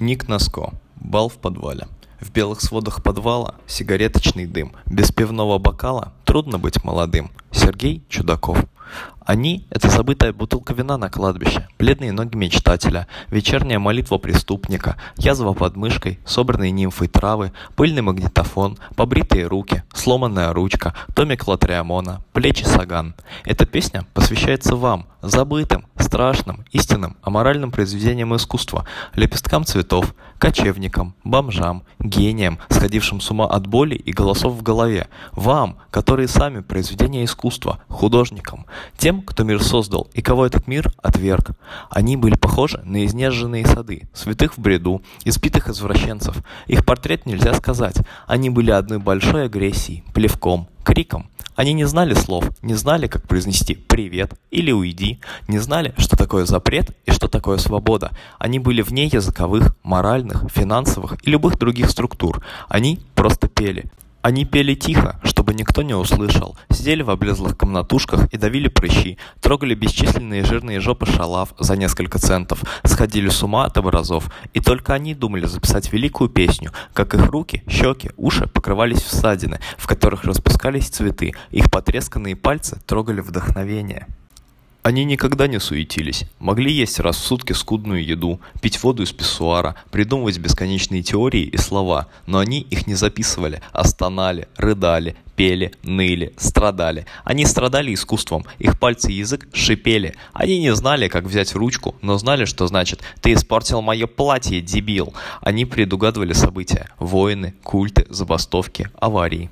Ник Носко. Бал в подвале. В белых сводах подвала сигареточный дым. Без пивного бокала трудно быть молодым. Сергей Чудаков. Они — это забытая бутылка вина на кладбище, бледные ноги мечтателя, вечерняя молитва преступника, язва под мышкой, собранные нимфой травы, пыльный магнитофон, побритые руки, сломанная ручка, томик Латриамона, плечи Саган. Эта песня посвящается вам, забытым, страшным, истинным, аморальным произведениям искусства, лепесткам цветов, кочевникам, бомжам, гениям, сходившим с ума от боли и голосов в голове, вам, которые сами произведения искусства, художникам, тем, кто мир создал и кого этот мир отверг. Они были похожи на изнеженные сады, святых в бреду, испитых извращенцев. Их портрет нельзя сказать. Они были одной большой агрессией, плевком, криком. Они не знали слов, не знали, как произнести «привет» или «уйди», не знали, что такое запрет и что такое свобода. Они были вне языковых, моральных, финансовых и любых других структур. Они просто пели. Они пели тихо, чтобы никто не услышал, сидели в облезлых комнатушках и давили прыщи, трогали бесчисленные жирные жопы шалав за несколько центов, сходили с ума от образов, и только они думали записать великую песню, как их руки, щеки, уши покрывались в ссадины, в которых распускались цветы, их потресканные пальцы трогали вдохновение. Они никогда не суетились, могли есть раз в сутки скудную еду, пить воду из писсуара, придумывать бесконечные теории и слова, но они их не записывали, а стонали, рыдали, пели, ныли, страдали. Они страдали искусством, их пальцы и язык шипели. Они не знали, как взять ручку, но знали, что значит «ты испортил мое платье, дебил». Они предугадывали события – войны, культы, забастовки, аварии.